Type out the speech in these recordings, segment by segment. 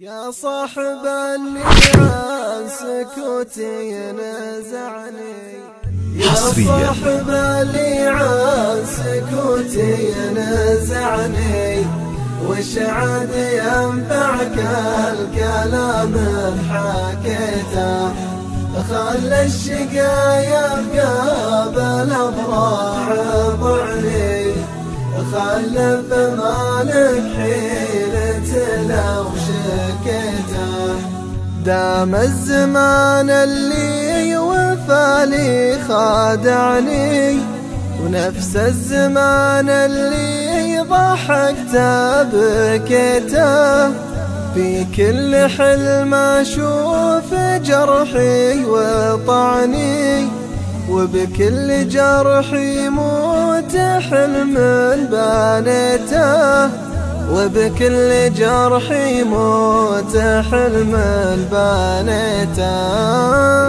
يا صاحب اللي سكوتي نزعني. يا صاحب اللي سكوتي نزعني. وش عاد ينفعك الكلام حكيته خلى الشقايا قابل ابراع ضعني. خلف مالك حيلة دام الزمان اللي وفالي خادعني ونفس الزمان اللي ضحكت بكيته. في كل حلم أشوف جرحي وطعني وبكل جرح يموت حلم بانيته وبكل جرح يموت حلم بانيته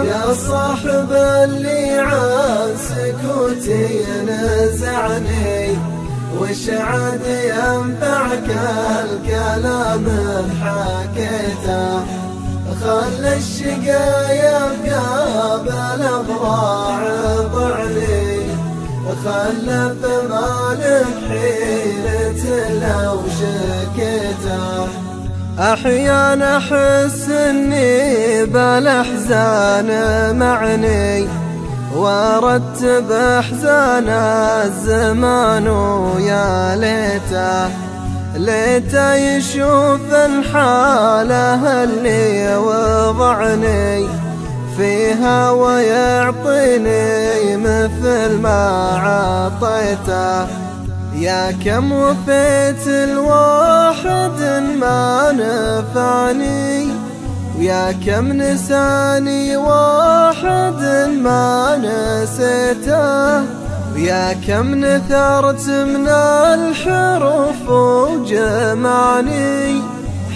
يا صاحب اللي عن سكوتي نزعني وش عاد ينفعك الكلام حكيته خلى الشقايا بقابل ابراع ضعني. خلى مالك حيلة لو شكيته. أحيانا احس اني بالأحزان معني وأرتب أحزان الزمان ويا ليته. ليته يشوف الحالة اللي وضعني فيها ويعطيني مثل ما عطيته. يا كم وفيت الواحد ما نفعني ويا كم نساني واحد ما نسيته ويا كم نثرت من الحروف وجمعني.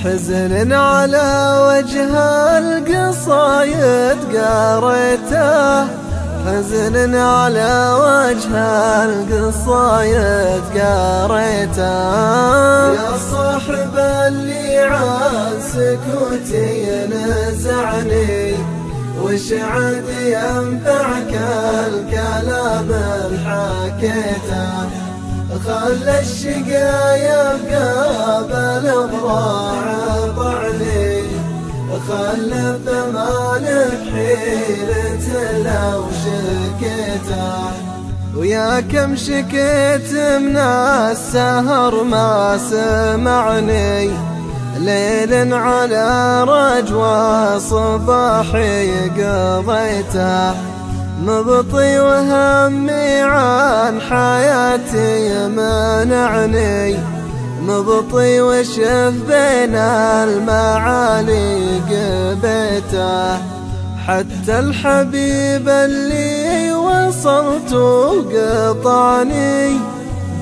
حزن على وجه القصايد قريته. حزن على وجه القصايد قريته يا صاحب اللي عن سكوتي نزعني وش عاد ينفعك الكلام حكيته خلى الشقايا بقابل ابراع طعني خلى مالك حيلة لو شكيته ويا كم شكيت من السهر ما سمعني. ليل على رجوى صباحي قضيته. مبطي وهمي عن حياتي منعني مبطي وشف بين المعالي قبيته. حتى الحبيب اللي وصلت قطعني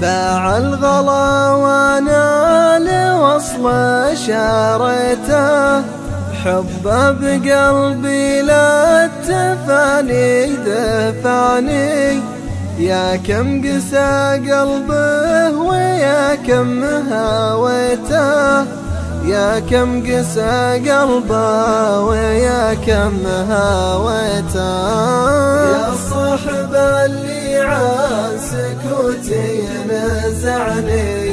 باع الغلا وأنا لوصل شاريته. حبه بقلبي لا تفاني دفعني. يا كم قسى قلبه ويا كم هويته. يا كم قسى قلبه ويا كم هويته. يا صاحب اللي عن سكوتي نزعني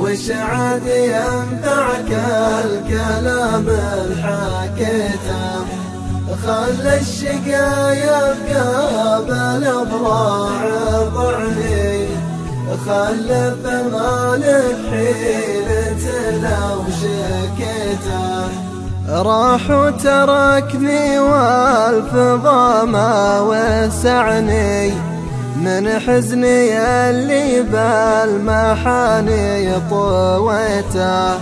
وش عاد ينفعك الكلام الحكيته خلى الشقايا بقابل ابراع ضعني خلى مالك حيلة راح وتركني والفضا ما وسعني. من حزني اللي بالمحاني طويته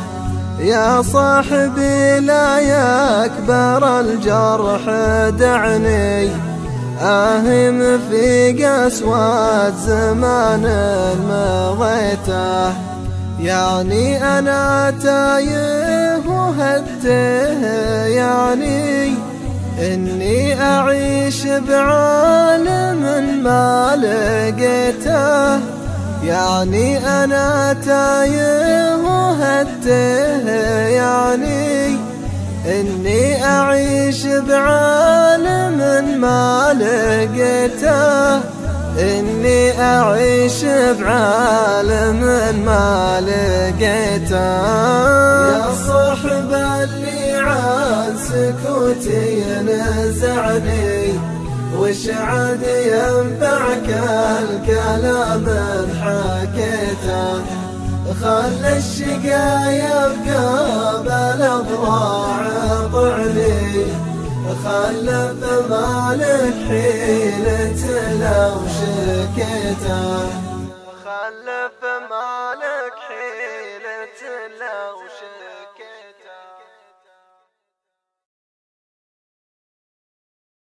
يا صاحبي لا يكبر الجرح دعني. آهم في قسوة زمان مضيته يعني أنا تايه وهده يعني إني أعيش بعالم ما لقيته. يعني أنا تايه وهده يعني إني أعيش بعالم ما لقيته. إني أعيش بعالم ما لقيته. يا صاحب اللي عن سكوتي نزعني وش عاد ينفعك الكلام حكيته خل الشقايا بقابل مالك حيلة لو شكيته مالك